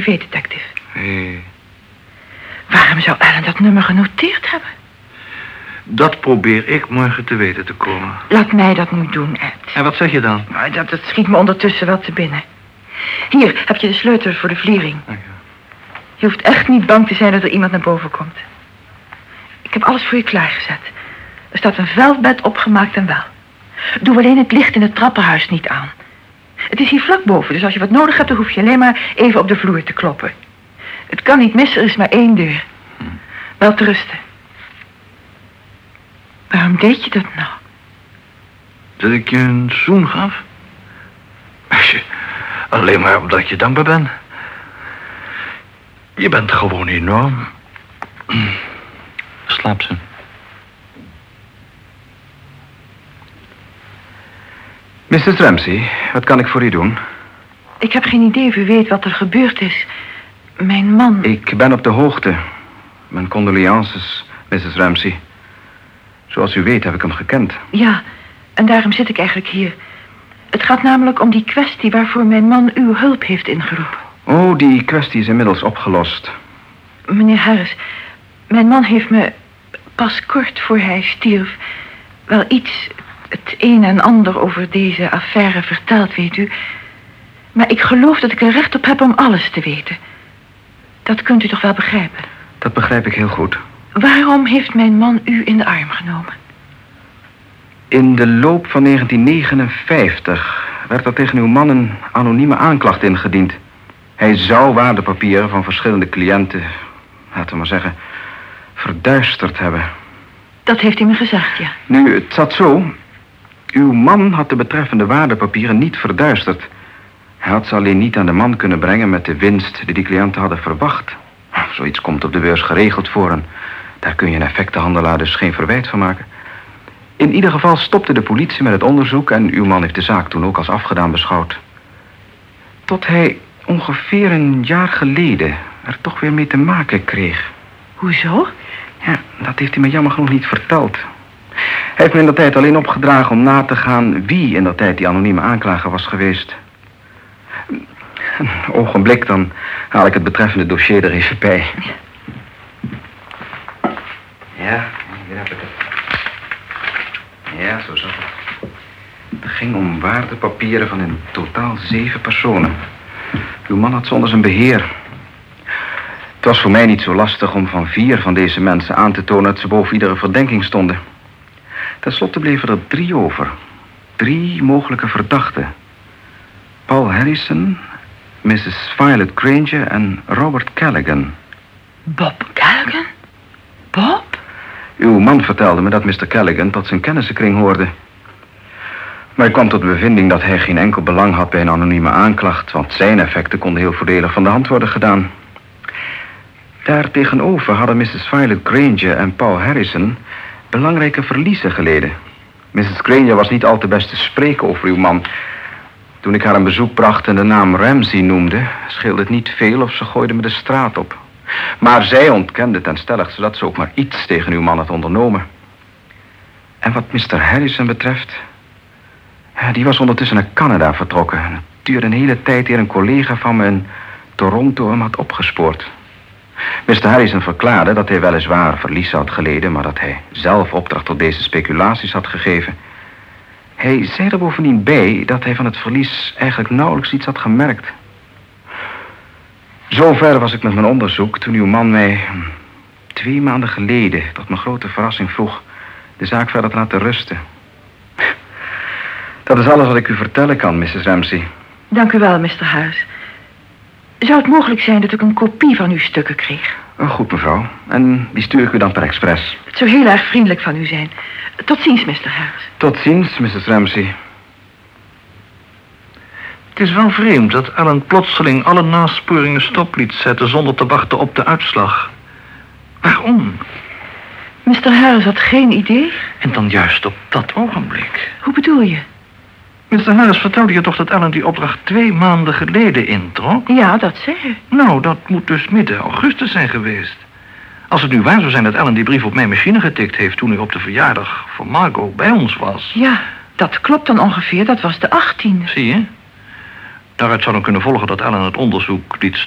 privédetective. Hé, Waarom zou Ellen dat nummer genoteerd hebben? dat probeer ik morgen te weten te komen. Laat mij dat nu doen, Ed. En wat zeg je dan? Dat, dat schiet me ondertussen wel te binnen. Hier heb je de sleutel voor de vliering. Je hoeft echt niet bang te zijn dat er iemand naar boven komt. Ik heb alles voor je klaargezet. Er staat een veldbed opgemaakt en wel. Doe alleen het licht in het trappenhuis niet aan. Het is hier vlak boven, dus als je wat nodig hebt... dan hoef je alleen maar even op de vloer te kloppen. Het kan niet missen, er is maar één deur. Wel te rusten. Waarom deed je dat nou? Dat ik je een zoen gaf? Meisje, alleen maar omdat je dankbaar bent. Je bent gewoon enorm. Slaap ze. Mrs. Ramsey, wat kan ik voor u doen? Ik heb geen idee of u weet wat er gebeurd is. Mijn man... Ik ben op de hoogte. Mijn condolences, Mrs. Ramsey. Zoals u weet heb ik hem gekend. Ja, en daarom zit ik eigenlijk hier. Het gaat namelijk om die kwestie waarvoor mijn man uw hulp heeft ingeroepen. Oh, die kwestie is inmiddels opgelost. Meneer Harris, mijn man heeft me pas kort voor hij stierf... wel iets, het een en ander over deze affaire verteld, weet u. Maar ik geloof dat ik er recht op heb om alles te weten. Dat kunt u toch wel begrijpen? Dat begrijp ik heel goed. Waarom heeft mijn man u in de arm genomen? In de loop van 1959 werd er tegen uw man een anonieme aanklacht ingediend. Hij zou waardepapieren van verschillende cliënten, laten we maar zeggen, verduisterd hebben. Dat heeft hij me gezegd, ja. Nu, het zat zo. Uw man had de betreffende waardepapieren niet verduisterd. Hij had ze alleen niet aan de man kunnen brengen met de winst die die cliënten hadden verwacht. Zoiets komt op de beurs geregeld voor en daar kun je een effectenhandelaar dus geen verwijt van maken. In ieder geval stopte de politie met het onderzoek en uw man heeft de zaak toen ook als afgedaan beschouwd. Tot hij ongeveer een jaar geleden er toch weer mee te maken kreeg. Hoezo? Ja, dat heeft hij me jammer genoeg niet verteld. Heeft me in dat tijd alleen opgedragen om na te gaan wie in dat tijd die anonieme aanklager was geweest. Een ogenblik, dan haal ik het betreffende dossier er even bij. Ja, hier heb ik het. Ja, zo zat het. Het ging om waardepapieren van in totaal zeven personen. Uw man had ze onder zijn beheer. Het was voor mij niet zo lastig om van vier van deze mensen aan te tonen dat ze boven iedere verdenking stonden. Ten slotte bleven er drie over. Drie mogelijke verdachten. Paul Harrison, Mrs. Violet Granger en Robert Callaghan. Bob Callaghan? Bob? Uw man vertelde me dat Mr. Callaghan tot zijn kennissenkring hoorde. Maar ik kwam tot de bevinding dat hij geen enkel belang had bij een anonieme aanklacht, want zijn effecten konden heel voordelig van de hand worden gedaan. Daartegenover hadden Mrs. Violet Granger en Paul Harrison belangrijke verliezen geleden. Mrs. Granger was niet al te best te spreken over uw man. Toen ik haar een bezoek bracht en de naam Ramsey noemde, scheelde het niet veel of ze gooide me de straat op. Maar zij ontkende ten stelligste dat ze ook maar iets tegen uw man had ondernomen. En wat Mr. Harrison betreft, die was ondertussen naar Canada vertrokken. Het duurde een hele tijd eer een collega van me in Toronto hem had opgespoord. Mr. Harrison verklaarde dat hij weliswaar verlies had geleden... maar dat hij zelf opdracht tot deze speculaties had gegeven. Hij zei er bovendien bij dat hij van het verlies eigenlijk nauwelijks iets had gemerkt. Zover was ik met mijn onderzoek toen uw man mij hm, twee maanden geleden... tot mijn grote verrassing vroeg de zaak verder te laten rusten. Dat is alles wat ik u vertellen kan, Mrs. Ramsey. Dank u wel, Mr. Harris. Zou het mogelijk zijn dat ik een kopie van uw stukken kreeg? Oh, goed, mevrouw. En die stuur ik u dan per expres. Het zou heel erg vriendelijk van u zijn. Tot ziens, Mr. Harris. Tot ziens, Mrs. Ramsey. Het is wel vreemd dat Allen plotseling alle nasporingen stop liet zetten zonder te wachten op de uitslag. Waarom? Mr. Harris had geen idee? En dan juist op dat ogenblik. Hoe bedoel je? Mr. Harris vertelde je toch dat Allen die opdracht twee maanden geleden introk? Ja, dat zei. Nou, dat moet dus midden augustus zijn geweest. Als het nu waar zou zijn dat Ellen die brief op mijn machine getikt heeft... toen hij op de verjaardag van Margot bij ons was. Ja, dat klopt dan ongeveer. Dat was de 18e. Zie je? Daaruit zou dan kunnen volgen dat Ellen het onderzoek liet